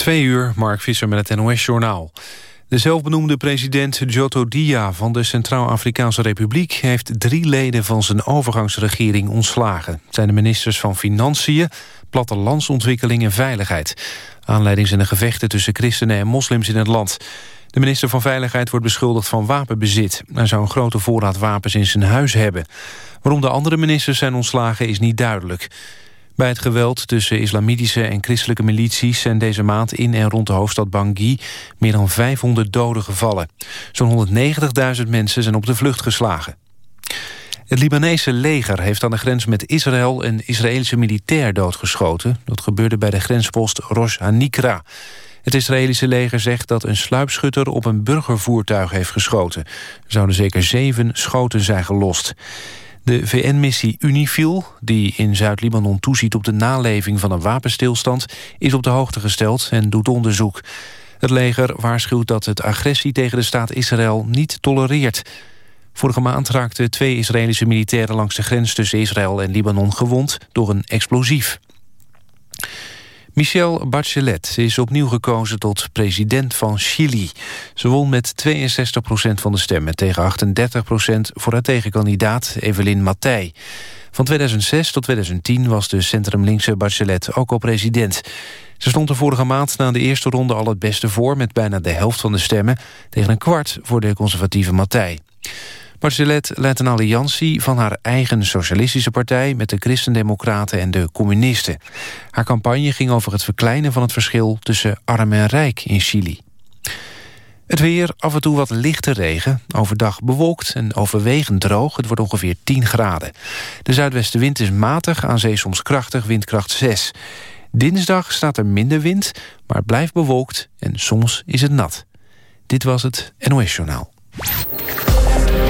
Twee uur, Mark Visser met het NOS-journaal. De zelfbenoemde president Jotto Dia van de Centraal-Afrikaanse Republiek... heeft drie leden van zijn overgangsregering ontslagen. Het zijn de ministers van Financiën, Plattelandsontwikkeling en Veiligheid. Aanleiding zijn de gevechten tussen christenen en moslims in het land. De minister van Veiligheid wordt beschuldigd van wapenbezit. Hij zou een grote voorraad wapens in zijn huis hebben. Waarom de andere ministers zijn ontslagen is niet duidelijk. Bij het geweld tussen islamitische en christelijke milities... zijn deze maand in en rond de hoofdstad Bangui meer dan 500 doden gevallen. Zo'n 190.000 mensen zijn op de vlucht geslagen. Het Libanese leger heeft aan de grens met Israël... een Israëlische militair doodgeschoten. Dat gebeurde bij de grenspost Rosh Hanikra. Het Israëlische leger zegt dat een sluipschutter op een burgervoertuig heeft geschoten. Er zouden zeker zeven schoten zijn gelost. De VN-missie Unifil, die in Zuid-Libanon toeziet op de naleving van een wapenstilstand, is op de hoogte gesteld en doet onderzoek. Het leger waarschuwt dat het agressie tegen de staat Israël niet tolereert. Vorige maand raakten twee Israëlische militairen langs de grens tussen Israël en Libanon gewond door een explosief. Michelle Bachelet is opnieuw gekozen tot president van Chili. Ze won met 62% van de stemmen tegen 38% voor haar tegenkandidaat Evelyn Matthij. Van 2006 tot 2010 was de centrumlinkse Bachelet ook al president. Ze stond er vorige maand na de eerste ronde al het beste voor... met bijna de helft van de stemmen tegen een kwart voor de conservatieve Matthij. Bachelet leidt een alliantie van haar eigen socialistische partij... met de christendemocraten en de communisten. Haar campagne ging over het verkleinen van het verschil... tussen arm en rijk in Chili. Het weer, af en toe wat lichte regen. Overdag bewolkt en overwegend droog. Het wordt ongeveer 10 graden. De zuidwestenwind is matig, aan zee soms krachtig, windkracht 6. Dinsdag staat er minder wind, maar blijft bewolkt... en soms is het nat. Dit was het NOS Journaal.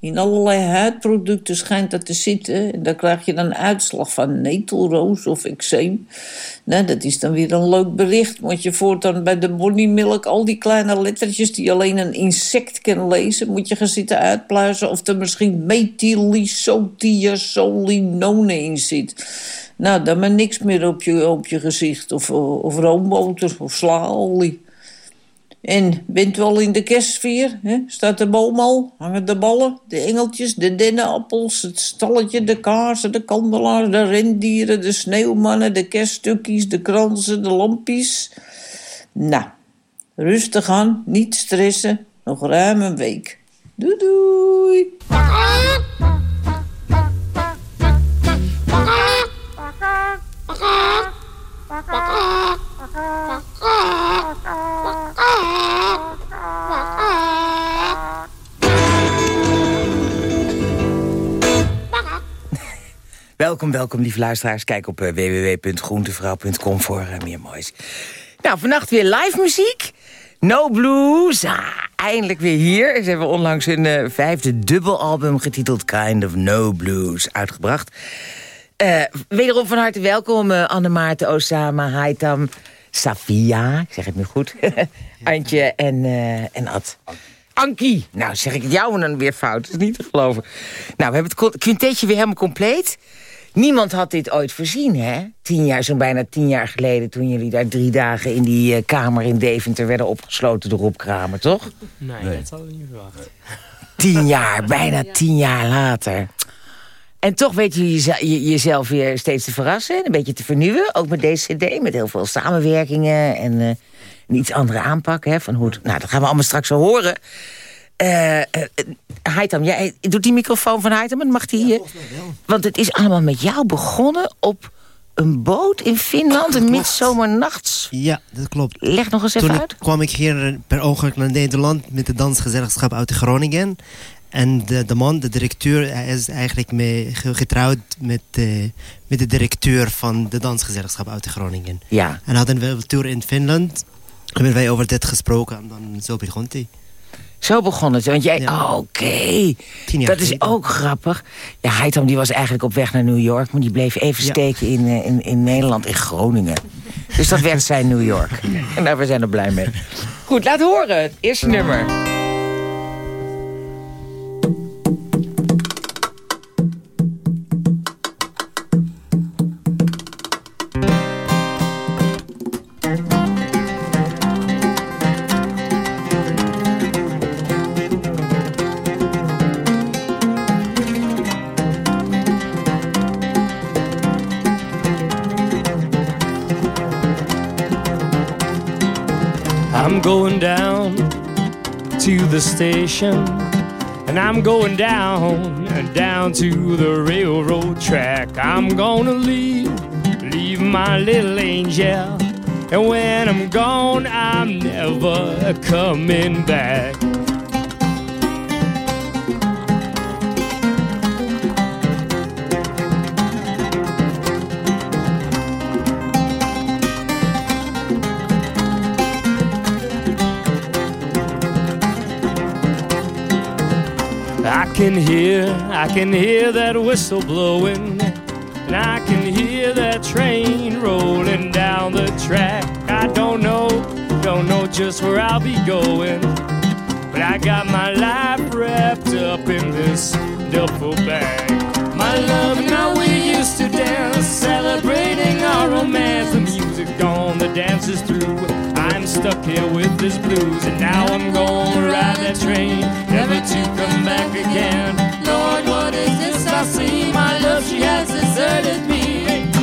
In allerlei huidproducten schijnt dat te zitten. En daar krijg je dan uitslag van netelroos of eczeem. Nou, dat is dan weer een leuk bericht. Moet je voortaan bij de bonymilk al die kleine lettertjes... die alleen een insect kan lezen... moet je gaan zitten uitpluizen of er misschien methylisotiazolinone in zit. Nou, dan maar niks meer op je, op je gezicht. Of, of roomboter of slaolie. En bent al in de kerstsfeer? Hè? Staat de boom al? Hangen de ballen, de engeltjes, de dennenappels, het stalletje, de kaarsen, de kandelaars, de rendieren, de sneeuwmannen, de kerststukjes, de kransen, de lampjes? Nou, rustig aan, niet stressen, nog ruim een week. Doei doei! Welkom, welkom lieve luisteraars. Kijk op uh, www.groentevrouw.com voor uh, meer moois. Nou, vannacht weer live muziek. No Blues. Ah, eindelijk weer hier. Ze hebben onlangs hun uh, vijfde dubbelalbum getiteld Kind of No Blues uitgebracht. wederom van harte welkom Anne Maarten, Osama, Haitam, Safia. Ik zeg het nu goed. Antje en, en Ad. Ankie. Nou, zeg ik het jou dan weer fout. Dat is niet te geloven. Nou, we hebben het quintetje weer helemaal compleet. Niemand had dit ooit voorzien, hè? Tien jaar, zo'n bijna tien jaar geleden... toen jullie daar drie dagen in die uh, kamer in Deventer... werden opgesloten door Rob Kramer, toch? Nee, nee. dat hadden we niet verwacht. Tien jaar, bijna tien jaar later. En toch weet je jezelf weer steeds te verrassen... een beetje te vernieuwen, ook met deze cd... met heel veel samenwerkingen en uh, een iets andere aanpak. Hè, van hoe nou, dat gaan we allemaal straks zo horen... Uh, uh, Haitam, jij doet die microfoon van Haitam, mag die hier? Want het is allemaal met jou begonnen op een boot in Finland, een midzomernachts. Ja, dat klopt. Leg nog eens even Toen uit. kwam ik hier per ongeluk naar Nederland met de dansgezelschap uit Groningen. En de, de man, de directeur, hij is eigenlijk mee getrouwd met, uh, met de directeur van de dansgezelschap uit Groningen. Ja. En hadden we een tour in Finland. hebben wij over dit gesproken en dan zo begon hij. Zo begon het. Want jij, Ja. oh, oké. Jaar Dat is ook grappig. Ja, Heitam die was eigenlijk op weg naar New York... maar die bleef even Ja. steken in, eh, in, in Nederland, in Groningen. Dus dat werd zijn New York. En daar we zijn er blij mee. Goed, laat horen. Het eerste nummer. I'm going down to the station, and I'm going down and down to the railroad track. I'm gonna leave, leave my little angel, and when I'm gone, I'm never coming back. Can hear, I can hear that whistle blowing, and I can hear that train rolling down the track. I don't know, don't know just where I'll be going, but I got my life wrapped up in this duffel bag. My love and how we used to dance, celebrating our romance. Music gone, the dance is through. I'm stuck here with this blues, and now I'm gonna ride that train, never to come back again. Lord, what is this I see? My love, she has deserted me. The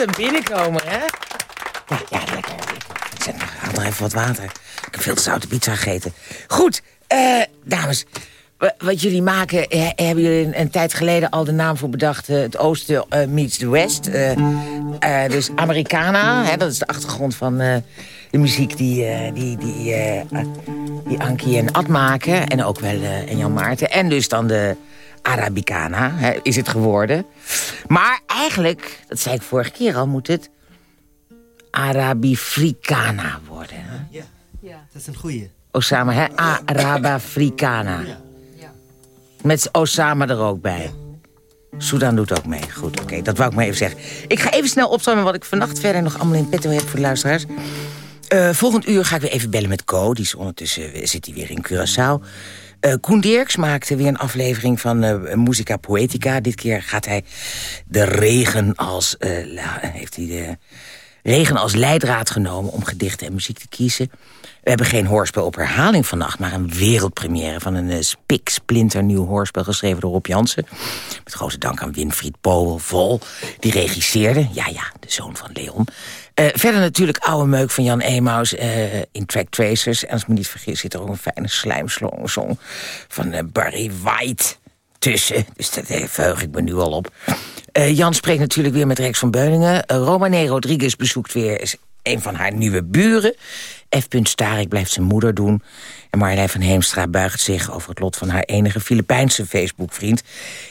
Wat een binnenkomer, hè? Ja, lekker. Zet haal nog even wat water. Ik heb veel te zoute pizza gegeten. Goed, eh, dames. wa- Wat jullie maken, eh, hebben jullie een, tijd geleden al de naam voor bedacht. eh, het Oosten meets the West. dus Americana, dat is de achtergrond van de muziek die, die, die Die Ankie en Ad maken. En ook wel en Jan Maarten. En dus dan de Arabicana hè, is het geworden. Maar eigenlijk, dat zei ik vorige keer al, moet het Arabifricana worden. Hè? Ja. ja, dat is een goeie. Osama, hè? Arabafricana. Ja. Met Osama er ook bij. Sudan doet ook mee. Goed, oké, dat wou ik maar even zeggen. Ik ga even snel opstaan wat ik vannacht verder nog allemaal in petto heb voor de luisteraars. Uh, volgend uur ga ik weer even bellen met Co. Die is ondertussen eh, zit hij weer in Curaçao. Uh, Koen Dirks maakte weer een aflevering van uh, Musica Poetica. Dit keer gaat hij de regen als, heeft hij de regen als leidraad genomen... om gedichten en muziek te kiezen. We hebben geen hoorspel op herhaling vannacht... maar een wereldpremière van een spik splinternieuw hoorspel... geschreven door Rob Jansen. Met grote dank aan Winfried Powell Vol. Die regisseerde, ja ja, de zoon van Leon... Uh, verder natuurlijk oude meuk van Jan Emaus uh, in Track Tracers. En als ik me niet vergis zit er ook een fijne slijmsong van Barry White tussen. Dus daar verheug ik me nu al op. Jan spreekt natuurlijk weer met Rex van Beuningen. Romane Rodriguez bezoekt weer een van haar nieuwe buren. F. Starik blijft zijn moeder doen. En Marjolein van Heemstra buigt zich over het lot van haar enige Filipijnse Facebook-vriend.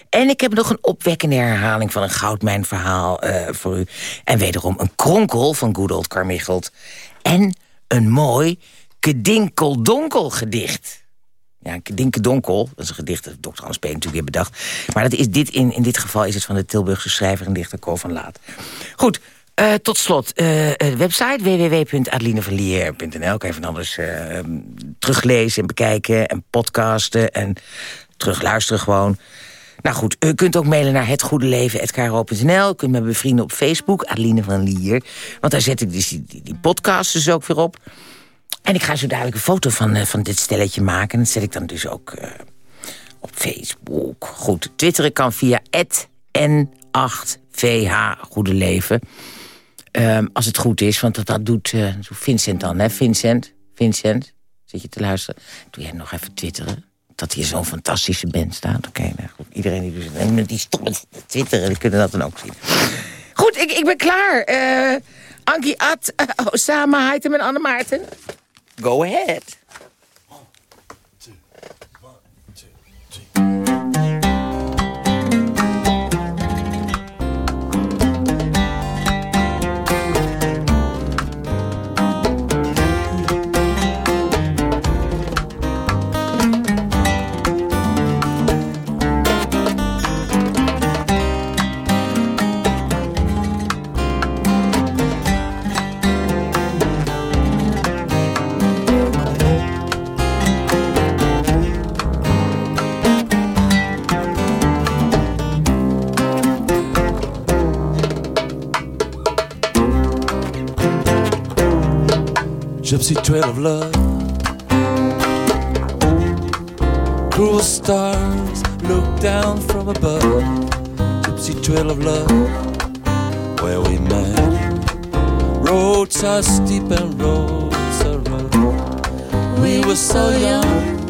En ik heb nog een opwekkende herhaling van een goudmijnverhaal uh, voor u. En wederom een kronkel van Good Old. En een mooi kedinkeldonkel gedicht. Ja, kedinkedonkel, dat is een gedicht dat Dr. Hans P. natuurlijk weer bedacht. Maar dat is dit in, in dit geval is het van de Tilburgse schrijver en dichter Ko van Laat. Goed, uh, tot slot, uh, website www.adelinevanlier.nl. Kan je van alles teruglezen en bekijken en podcasten en terugluisteren gewoon. Nou goed, u kunt ook mailen naar hetgoedeleven.kro.nl. U kunt me bevrienden op Facebook, Adeline van Lier. Want daar zet ik dus die, die, dus ook weer op. En ik ga zo dadelijk een foto van, van dit stelletje maken. En dat zet ik dan dus ook op Facebook. Goed, twitteren kan via n8vh Goede Leven. Um, als het goed is, want dat, dat doet uh, Vincent dan, hè? Vincent, Vincent, zit je te luisteren? Doe jij nog even twitteren? Dat hier zo'n fantastische band staat. Oké, nou goed. Iedereen die, dus, die stopt met twitteren, die kunnen dat dan ook zien. Goed, ik, ik ben klaar. Uh, Ankie Ad, uh, Osama, Heitem en Anne Maarten. Go ahead. Gypsy trail of love. Cruel stars look down from above. Gypsy trail of love, where we met. Roads are steep and roads are rough. We were so young,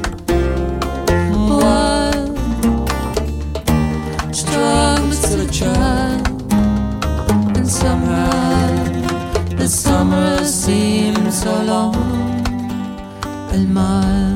smile.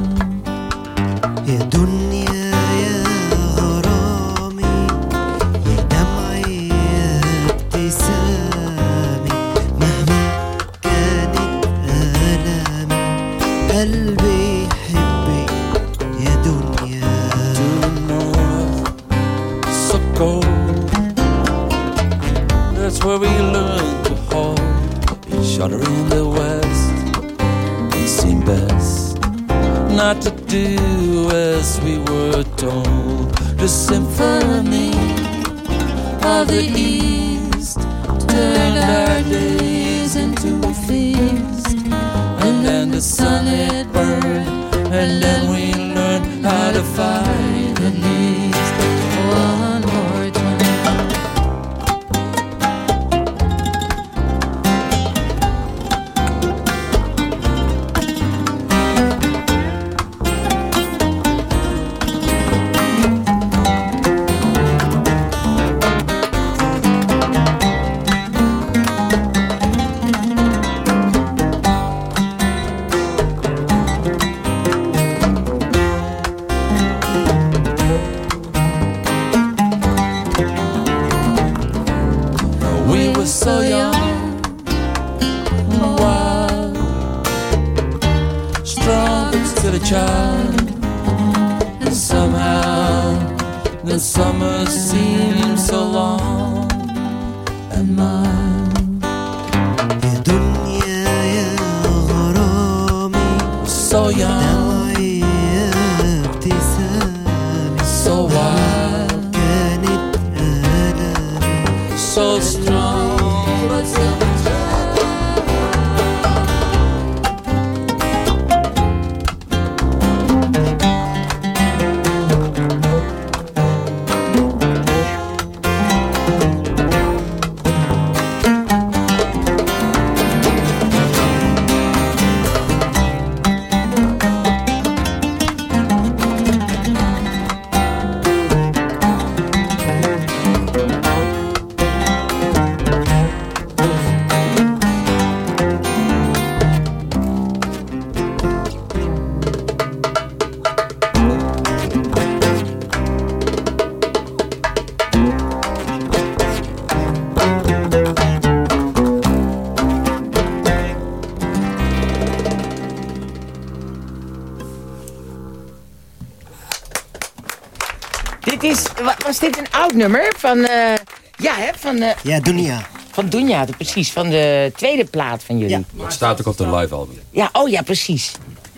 Nummer van, eh, ja hè, van, eh Ja, Dunia. van Dunja, de- precies, van de tweede plaat van jullie. Ja. Het staat ook op de live album. Ja, oh ja, precies.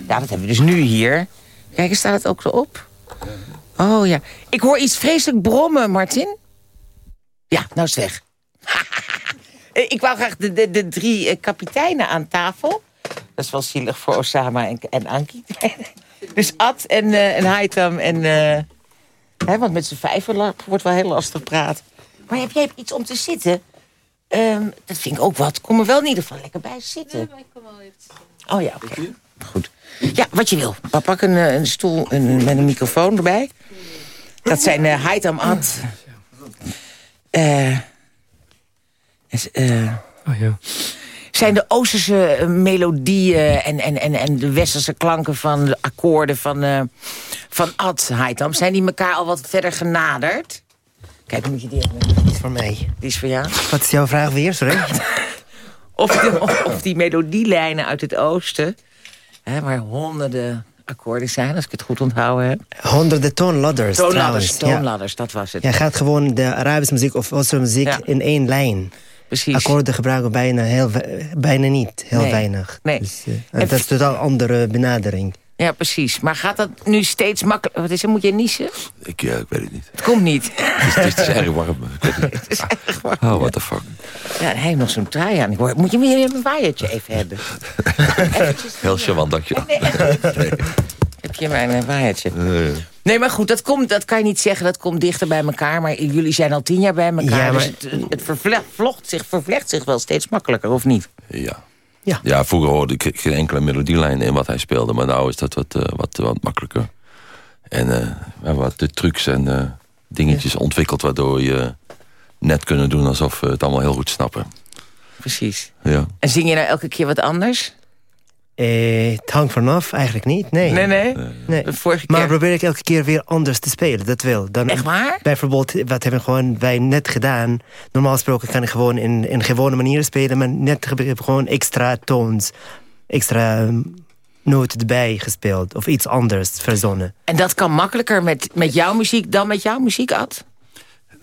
Ja, dat hebben we dus nu hier. Kijk, staat het ook erop? Oh ja. Ik hoor iets vreselijk brommen, Martin. Ja, nou is het weg. Eh, Ik wou graag de, de, de drie eh, kapiteinen aan tafel. Dat is wel zielig voor Osama en, en Anki. dus Ad en, eh en Haitam en... eh, hè, want met z'n vijven la- wordt wel heel lastig praten. Maar heb jij iets om te zitten? Ehm, dat vind ik ook wat. Kom er wel in ieder geval lekker bij zitten. Oh ja, oké. Goed. Ja, wat je wil. Maar pak een, eh, een stoel een, met een microfoon erbij. Dat zijn uh, Haitam Ad. Eh, is, eh, Oh ja. zijn de Oosterse melodieën en, en, en, en de Westerse klanken van de akkoorden van, eh van Ad Haitam... zijn die elkaar al wat verder genaderd? Kijk, moet je die. Dat is voor mij. Die is voor jou. Wat is jouw vraag weer, sorry? Of, de- of, of die melodielijnen uit het oosten... Hè, waar honderden akkoorden zijn, als ik het goed onthouden heb. Honderden toonladders Toonladders. Ja. toonladders, dat was het. Jij gaat gewoon de Arabische muziek of Oosterse muziek Ja. in één lijn. Precies. Akkoorden gebruiken bijna, heel, bijna niet, heel Nee. weinig. Nee. Dus, eh, En dat is een totaal andere benadering. Ja, precies. Maar gaat dat nu steeds makkelijker? Wat is er? Moet je niezen? Ik, ja, ik weet het niet. Het komt niet. Het is, het is erg warm. Ik weet het niet. Het is echt waar. Oh, what the fuck. Ja, hij heeft nog zo'n trui aan. Moet je weer een waaiertje even hebben? Heel charmant, dankjewel. Nee, echt niet. Heb je mijn eh, waaiertje? Eh, Nee, maar goed, dat, komt, dat kan je niet zeggen. Dat komt dichter bij elkaar. Maar jullie zijn al tien jaar bij elkaar. Ja, maar- Dus het, het vervlecht, zich, vervlecht zich wel steeds makkelijker, of niet? ja. Ja. ja, vroeger hoorde ik geen enkele melodielijn in wat hij speelde. Maar nu is dat wat, eh, wat, wat makkelijker. En we hebben wat de trucs en eh, dingetjes ontwikkeld... waardoor je net kunnen doen alsof we het allemaal heel goed snappen. Precies. Ja. En zing je nou elke keer wat anders? Eh, het hangt vanaf, eigenlijk niet. Nee. Nee, nee? Nee. De vorige keer... Maar probeer ik elke keer weer anders te spelen, dat wel. Dan, Echt waar? Bijvoorbeeld, wat hebben gewoon wij net gedaan. Normaal gesproken kan ik gewoon in, in gewone manier spelen... maar net heb ik gewoon extra toons, extra ehm, noten erbij gespeeld. Of iets anders verzonnen. En dat kan makkelijker met, met jouw muziek dan met jouw muziek, Ad?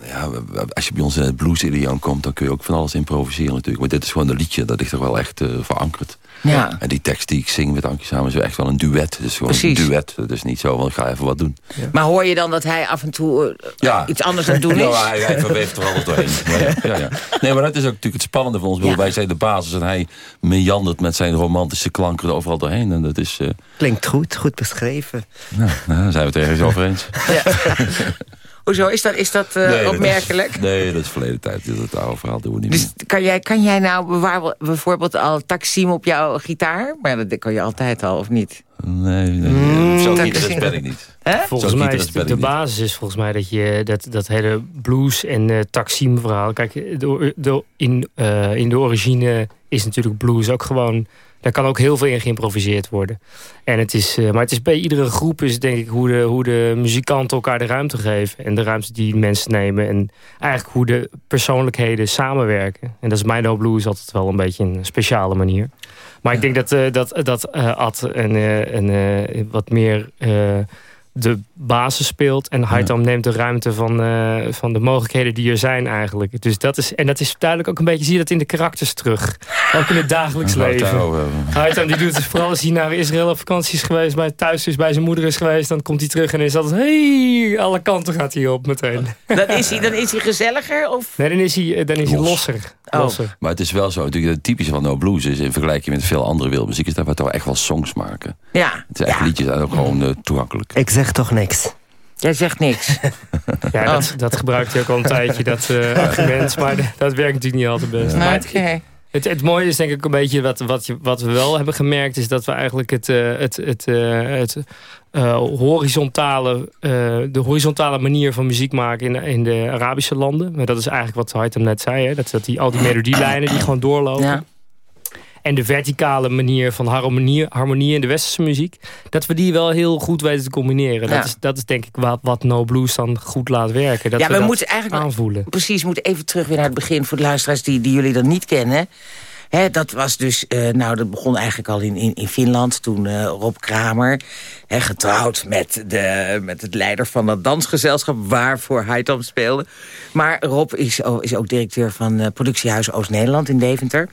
Ja, als je bij ons in het blues-idioom komt... dan kun je ook van alles improviseren natuurlijk. Maar dit is gewoon een liedje, dat ligt toch wel echt eh, verankerd. Ja. En die tekst die ik zing met Ankie samen is echt wel een duet. Het is gewoon Precies. een duet. Het is niet zo, want ik ga even wat doen. Maar hoor je dan dat hij af en toe eh, Ja. iets anders aan het doen is? Nou, hij, hij verweeft er alles doorheen. Maar ja, ja, ja. Nee, maar dat is ook natuurlijk het spannende van ons. Ja. Wij zijn de basis en hij meandert met zijn romantische klanken er overal doorheen. En dat is... eh, Klinkt goed, goed beschreven. nou, nou, daar zijn we het ergens over eens. Hoezo, is dat, is dat eh, Nee, dat is- opmerkelijk? nee, dat is verleden tijd. Dat oude verhaal doen we niet Dus meer. kan jij, kan jij nou bewaar- bijvoorbeeld al Taksim op jouw gitaar? Maar dat kan je altijd al, of niet? Nee, nee. Mm, Zo gitarist ben ik niet. Hè? Volgens mij is de, de basis is volgens mij dat je dat, dat hele blues en eh Taksim verhaal. Kijk, de, de, in, eh, in de origine is natuurlijk blues ook gewoon Daar kan ook heel veel in geïmproviseerd worden. En het is, maar het is bij iedere groep is denk ik hoe de, hoe de muzikanten elkaar de ruimte geven. En de ruimte die mensen nemen. En eigenlijk hoe de persoonlijkheden samenwerken. En dat is mijn No Blues altijd wel een beetje een speciale manier. Maar ik denk dat, uh, dat, dat uh, Ad een, een, wat meer de basis speelt. En Haitam ja. neemt de ruimte van, uh, van de mogelijkheden die er zijn eigenlijk. Dus dat is, en dat is duidelijk ook een beetje, zie je dat in de karakters terug. Ook in het dagelijks leven. Haitam die doet het vooral als hij naar Israël op vakantie is geweest, bij thuis is, bij zijn moeder is geweest, dan komt hij terug en is altijd, hey, alle kanten gaat hij op meteen. Dan is hij, dan is hij gezelliger? Of? Nee, dan is hij, dan is hij losser. Oh. losser. Maar het is wel zo, natuurlijk het typische van No Blues is in vergelijking met veel andere wereldmuziek, is dat we toch echt wel songs maken. Ja. Het is echt ja. liedjes en ook gewoon uh, toegankelijk. Zeg toch niks. Jij zegt niks. ja, dat, dat gebruikt hij ook al een tijdje, dat uh, argument. Maar dat werkt natuurlijk niet altijd best. Ja. Maar het, het, het, mooie is denk ik een beetje, wat, wat, je, wat we wel hebben gemerkt... is dat we eigenlijk het, uh, het, het, uh, het horizontale, de horizontale manier van muziek maken in, in de Arabische landen. Maar dat is eigenlijk wat Haitam net zei. Hè? Dat, dat die, al die melodielijnen die gewoon doorlopen. Ja. En de verticale manier van harmonie, harmonie in de westerse muziek. Dat we die wel heel goed weten te combineren. Ja. Dat, is, dat is denk ik wat, wat No Blues dan goed laat werken. Dat ja, we, moeten eigenlijk aanvoelen. Precies, we moeten even terug weer naar het begin voor de luisteraars die, die jullie dan niet kennen. He, dat was dus, uh, nou dat begon eigenlijk al in, in, in Finland. Toen uh, Rob Kramer, he, getrouwd met, de, met het leider van dat dansgezelschap... waarvoor Haitam speelde. Maar Rob is, is ook directeur van uh, productiehuis Oost-Nederland in Deventer.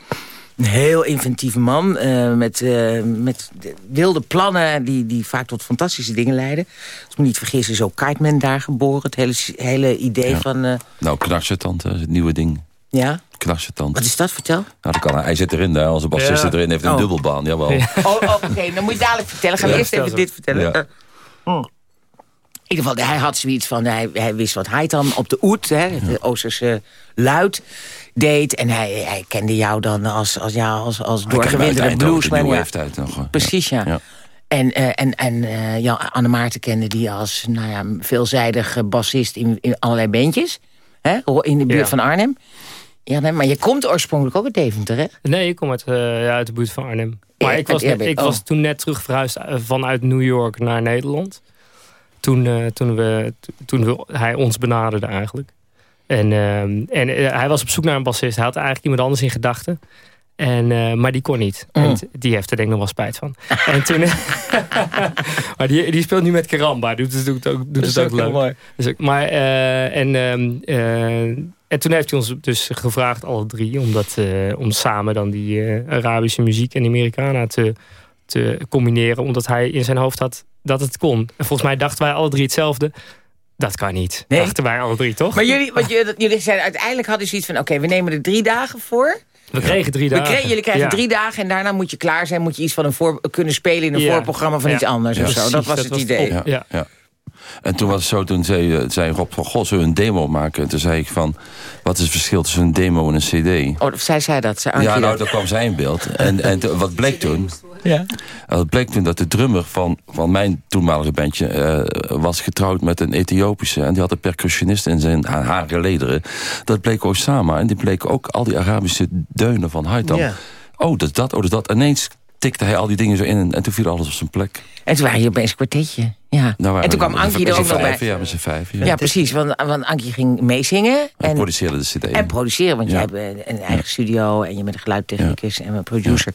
Een heel inventieve man uh, met, uh, met wilde plannen die, die vaak tot fantastische dingen leiden. Als ik me niet vergis is ook Kiteman daar geboren. Het hele, hele idee ja. van... Uh... Nou, knarsetante, het nieuwe ding. Ja? Knarsetante. Wat is dat? Vertel. Nou, dat kan, hij zit erin, hè. Als een bassist ja. erin heeft een oh. dubbelbaan, jawel. Ja. Oh, oh oké, okay. dan moet je dadelijk vertellen. Gaan we eerst even dit vertellen. Ja. Oh. In ieder geval, hij had zoiets van... Hij, hij wist wat hij dan op de oet, hè, het Oosterse luid, deed. En hij, hij kende jou dan als, als, ja, als, als doorgewinterde bluesman. Ja. Nog, Precies, ja. ja. En, uh, en, en uh, Jan Anne Maarten kende die als nou ja, veelzijdig bassist in, in allerlei bandjes. Hè, in de buurt ja. van Arnhem. Ja, nee, maar je komt oorspronkelijk ook uit Deventer, hè? Nee, ik kom uit, uh, ja, uit de buurt van Arnhem. Maar ik was, net, ik oh. was toen net terug verhuisd vanuit New York naar Nederland. Toen, uh, toen, we, toen we, hij ons benaderde eigenlijk. En, uh, en uh, hij was op zoek naar een bassist. Hij had eigenlijk iemand anders in gedachten. En, uh, maar die kon niet. Mm. En die heeft er denk ik nog wel spijt van. en toen, maar die, die speelt nu met Karamba. Doet het, doet, ook, doet het ook, leuk. Mooi. Dus, maar, uh, en, uh, en toen heeft hij ons dus gevraagd, alle drie... om, dat, om samen dan die Arabische muziek en Americana te, te combineren. Omdat hij in zijn hoofd had dat het kon. En volgens mij dachten wij alle drie hetzelfde. Dat kan niet. Nee. Dachten wij alle drie, toch? Maar jullie, wat jullie, jullie zeiden uiteindelijk hadden zoiets van... oké, okay, we nemen er drie dagen voor... We kregen drie dagen. We kregen, jullie krijgen ja. drie dagen en daarna moet je klaar zijn. Moet je iets van een voor, kunnen spelen in een ja. voorprogramma van ja. iets anders of zo. Dat was dat het was idee. Het ja. Ja. En toen was het zo, toen zei, zei Rob van... Goh, zullen we een demo maken? En toen zei ik van... Wat is het verschil tussen een demo en een cd? Oh, zij zei dat. Zij ja, nou, daar kwam zij in beeld. En, en wat bleek toen... Ja. Het bleek toen dat de drummer van, van mijn toenmalige bandje... Uh, was getrouwd met een Ethiopische. En die had een percussionist in zijn haren lederen. Dat bleek Osama. En die bleek ook al die Arabische deunen van Haitam. Ja. Oh, dat is dat, oh, dat is dat. Ineens tikte hij al die dingen zo in en, en toen viel alles op zijn plek. En toen waren je opeens een kwartetje. Ja. Nou, en toen kwam Ankie er ook nog bij. Ja, met z'n vijf. Ja, ja precies. Want, want Ankie ging meezingen. En, en produceerde de cd. En produceren, want ja. je hebt een eigen studio... en je bent een geluidtechnicus ja. en een producer.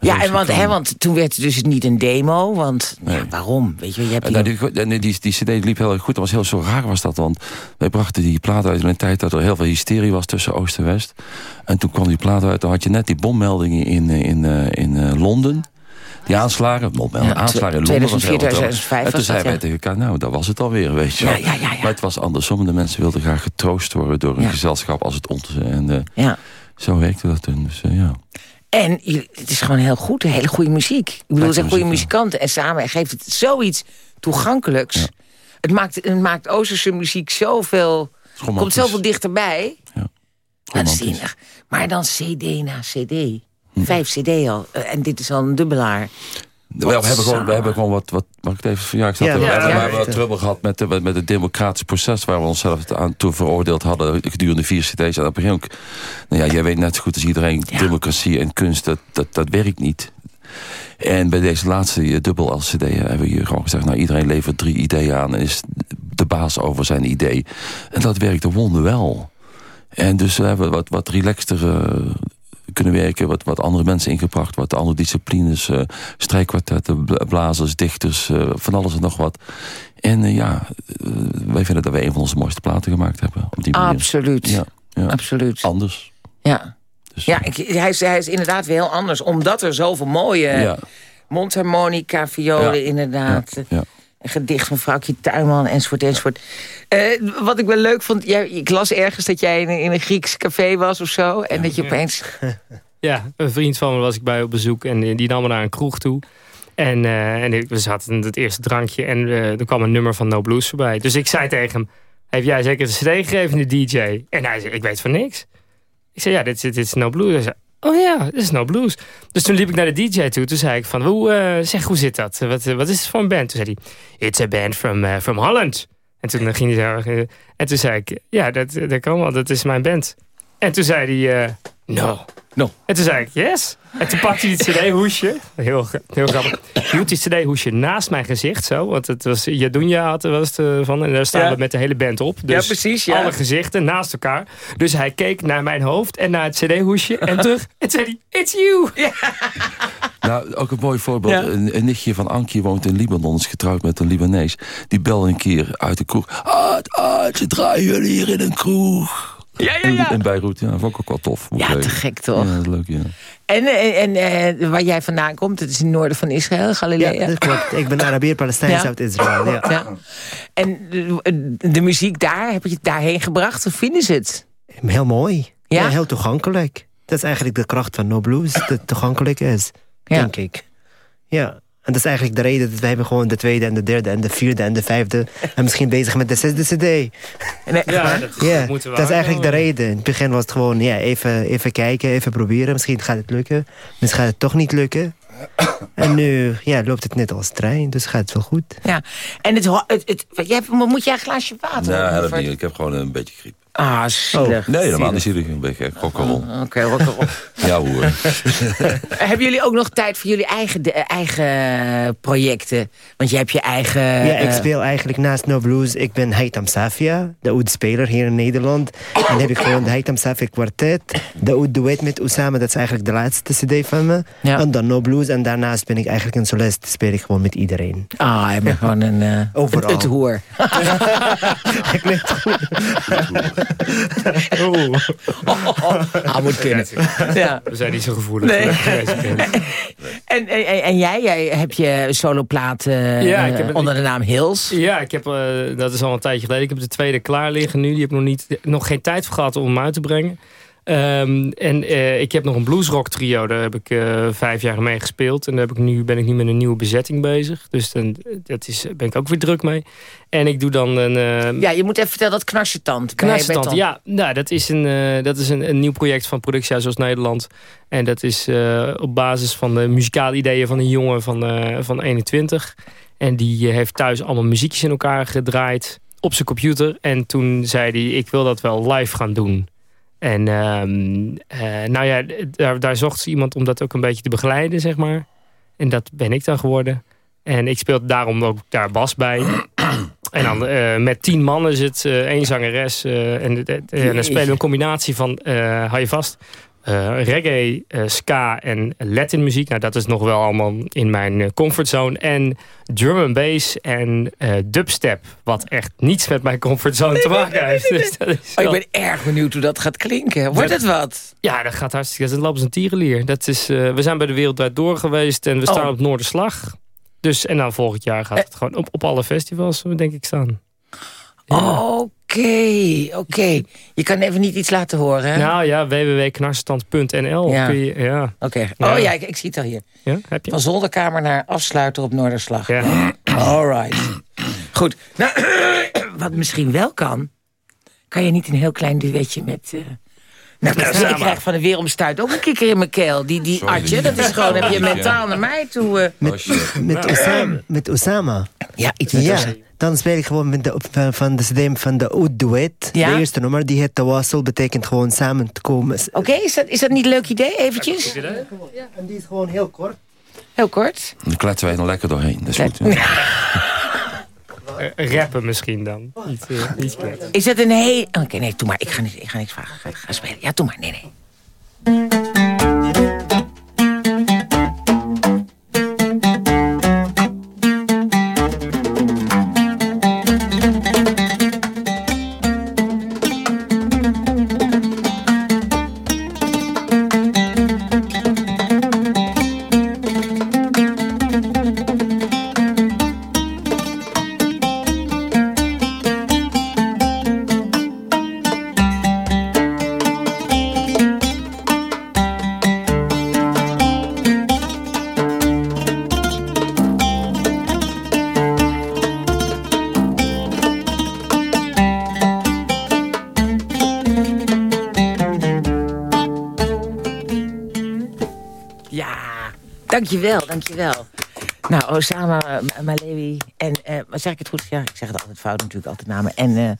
Ja, en want, hè, want toen werd het dus niet een demo. Want nee. ja, waarom? Weet je, je hebt nou, die, die, die, die, cd liep heel erg goed. Dat was heel zo raar was dat. Want wij brachten die plaat uit in een tijd dat er heel veel hysterie was tussen Oost en West. En toen kwam die plaat uit. Dan had je net die bommeldingen in, in, in, in uh, Londen. Die aanslagen, bommeldingen, ja, aanslagen in Londen. 2004, 2005 En toen zeiden wij tegen elkaar, nou, dat was het alweer, weet je ja, ja. Maar het was andersom. De mensen wilden graag getroost worden door een gezelschap als het onze. En uh, ja. zo werkte dat toen. Dus uh, ja. En het is gewoon heel goed, hele goede muziek. Ik bedoel, het zijn goede muzikanten. En samen geeft het zoiets toegankelijks. Ja. Het, maakt, het maakt Oosterse muziek zoveel... komt zoveel dichterbij. Ja. Enig. Maar dan cd na cd. Hm. Vijf cd al. En dit is al een dubbelaar. We hebben gewoon, we hebben gewoon wat, wat mag ik het even ja, ik zat Ja, er- ja, we hebben ja. we hebben wat trouble gehad met, de- met het democratisch proces waar we onszelf aan toe veroordeeld hadden gedurende vier cd's. En op een gegeven moment, nou ja, jij weet net zo goed als iedereen, democratie en kunst, dat, dat, dat werkt niet. En bij deze laatste eh, dubbel LCD hebben we hier gewoon gezegd... nou, iedereen levert drie ideeën aan en is de baas over zijn idee. En dat werkte wonderwel. En dus we hebben wat, wat relaxter eh, kunnen werken... Wat, wat andere mensen ingebracht, wat andere disciplines... eh strijkkwartetten, bla- blazers, dichters, eh, van alles en nog wat. En eh, ja, wij vinden dat wij een van onze mooiste platen gemaakt hebben. Op die manier. Absoluut. Ja, ja. Absoluut. Anders. Ja. Dus, Ja, ik, hij, is, hij is inderdaad weer heel anders. Omdat er zoveel mooie ja, mondharmonica, violen inderdaad. ja. Een gedicht van vrouwtje Tuinman, enzovoort, enzovoort. Eh, wat ik wel leuk vond, jij, ik las ergens dat jij in, een- in een Grieks café was of zo. En dat je opeens... Ja, een vriend van me was ik bij op bezoek en die- nam me naar een kroeg toe. En, eh, en we zaten in het eerste drankje en eh, er kwam een nummer van No Blues voorbij. Dus ik zei tegen hem, heb jij zeker de cd gegeven, de DJ? En hij zei, ik weet van niks. Ik zei, ja, dit, is- dit is No Blues. Hij zei, oh ja, dit is No Blues. Dus toen liep ik naar de DJ toe. Toen zei ik van, hoe, eh, zeg, hoe zit dat? Wat, wat is het voor een band? Toen zei hij, it's a band from, eh, from Holland. En toen ging hij zo, eh, en toen zei ik, ja, dat, dat kan wel, dat is mijn band. En toen zei hij, eh, no. No. En toen zei ik, yes. En toen pakte hij het cd-hoesje. Heel, heel grappig. Hield die cd-hoesje naast mijn gezicht zo. Want het was, Jadunja had er was het eh, van. En daar staan Ja. we met de hele band op. Dus Ja, precies, ja. alle gezichten naast elkaar. Dus hij keek naar mijn hoofd en naar het cd-hoesje. En terug. En zei hij, it's you. Nou, ook een mooi voorbeeld. Ja. Een, een nichtje van Ankie woont in Libanon, is getrouwd met een Libanees. Die belde een keer uit de kroeg. Ah, ah, ze draaien jullie hier in een kroeg. Ja, ja, In, ja. in Beirut, ja, vond ik ook wel tof. Ja, te gek toch? Ja, dat is leuk, ja. En, eh, en eh, waar jij vandaan komt, het is in het noorden van Israël, Galilea. Ja, dat klopt. Ik ben Arabier, Palestijn, Ja. Zuid-Israël. Ja. Ja. En de, de muziek daar, heb je het daarheen gebracht? Hoe vinden ze het? Heel mooi. Ja? Ja? heel toegankelijk. Dat is eigenlijk de kracht van No Blues, dat het toegankelijk is, Ja. denk ik. Ja, en dat is eigenlijk de reden dat wij hebben gewoon de tweede en de derde en de vierde en de vijfde en misschien bezig met de zesde cd. Nee, Ja, dat, Ja, dat moeten we dat is eigenlijk de reden. In het begin was het gewoon ja, even, even kijken, even proberen. Misschien gaat het lukken, misschien gaat het toch niet lukken. En nu ja, loopt het net als trein, dus gaat het wel goed. Ja. En het, ho- het, jij, moet jij een glaasje water? Nee, helpt Voor- niet. Ik heb gewoon een beetje griep. Ah, zielig. Nee, helemaal niet Zielig. Een beetje gokkerol. Oké, rock'n'roll. Ja hoor. Hebben jullie ook nog tijd voor jullie eigen, de, eigen projecten? Want je hebt je eigen... Ja, ik eh, speel eigenlijk naast No Blues. Ik ben Haitam Safia, de oude speler hier in Nederland. En dan heb ik gewoon de Haitam Safia kwartet. De oude duet met Oussama, dat is eigenlijk de laatste cd van me. Ja. En dan No Blues. En daarnaast ben ik eigenlijk een solist. Speel ik gewoon met iedereen. Ah, je bent gewoon een... eh Overal. Het hoer. Ah, moet kunnen. Ja. We zijn niet zo gevoelig. Nee. voor deze band. En, en, en jij, jij heb je soloplaat Ja, ik heb eh, onder de naam Hills. Ja, ik heb, eh, dat is al een tijdje geleden. Ik heb de tweede klaar liggen nu. Die heb ik nog, niet, nog geen tijd voor gehad om hem uit te brengen. Ehm, en eh, ik heb nog een bluesrock trio. Daar heb ik eh, vijf jaar mee gespeeld. En daar heb ik nu, ben ik nu met een nieuwe bezetting bezig. Dus dan, dat is, ben ik ook weer druk mee. En ik doe dan een... eh, Ja, je moet even vertellen dat Knarsetand. Knarsetand, ja. Nou, dat is, een, eh, dat is een, een nieuw project van Productiehuis als Nederland. En dat is eh, op basis van de muzikale ideeën van een jongen van, eh, van 21. En die eh, heeft thuis allemaal muziekjes in elkaar gedraaid op zijn computer. En toen zei hij, ik wil dat wel live gaan doen. En ehm, eh, nou ja, daar, daar zocht ze iemand om dat ook een beetje te begeleiden, zeg maar. En dat ben ik dan geworden. En ik speel daarom ook daar bas bij. En dan eh, met tien man is het eh, één zangeres. en, en dan spelen we een combinatie van, hou je vast, eh, reggae, eh, ska en Latin muziek. Nou, dat is nog wel allemaal in mijn eh, comfortzone. En drum and bass en eh, dubstep. Wat echt niets met mijn comfortzone te maken heeft. Dus dat is Oh, ik ben erg benieuwd hoe dat gaat klinken. Wordt het wat? ja, dat gaat hartstikke. Dat is een lap als een tierenlier. Dat is, eh, we zijn bij de Wereld Draait Door geweest en we staan Oh. op Noorderslag. Dus, en dan volgend jaar gaat het gewoon op, op alle festivals, denk ik, staan. Oké, oké. Je kan even niet iets laten horen, hè? Nou ja, www.knarstand.nl. Ja. Ja. Oké. Oh ja, ik, ik zie het al hier. ja, heb je? Van zolderkamer naar afsluiter op Noorderslag. Ja. Alright. Goed. Nou, wat misschien wel kan... kan je niet een heel klein duetje met... eh, Nou, ik krijg van de weeromstuit ook een kikker in mijn keel. Die, die Sorry. Artje, dat is gewoon, heb je mentaal naar mij toe... eh. Als je, Met, Osama, met Osama. Ja, iets met Ja, Osama. dan speel ik gewoon met de, van, van de CD van de Oud Duet. Ja? De eerste nummer, die heet Tawassel, betekent gewoon samen te komen. Oké, is, dat, is dat niet een leuk idee, eventjes? En die is gewoon heel kort. Heel kort. dan kletsen wij er lekker doorheen. Dat is goed. ja. Eh, rappen misschien dan. Iets, eh. Is dat een heel... Oké, nee, doe maar. Ik ga, niet, ik ga niks vragen. Ga, ga spelen. Ja, doe maar. Nee, nee. Dankjewel, dankjewel. Nou, Osama uh, Malewi en, eh, wat zeg ik het goed? Ja, ik zeg het altijd fout natuurlijk, altijd namen. En, eh,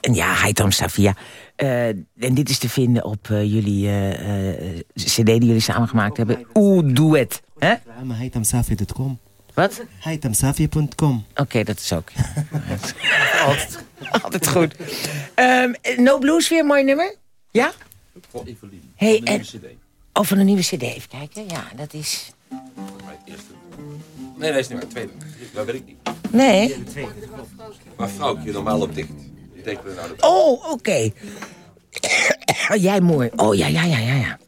en ja, Haitam Safia. Eh, en dit is te vinden op jullie eh, eh, cd die jullie samen gemaakt hebben. Oeh, duet. Hè? Maar haitamsafi.com. Wat? Haitamsafi.com. Oké, dat is ook. altijd, altijd goed. Ehm, no Blues weer, mooi nummer? Ja? Hey, en, oh, van een nieuwe cd. Even kijken. Ja, dat is... Nee, nee, is niet waar. Tweede. Dat weet ik niet. Nee? Maar vrouwtje normaal op dicht. Nou Oh, oké. Oh, jij mooi. Oh, ja, ja, ja, ja, ja.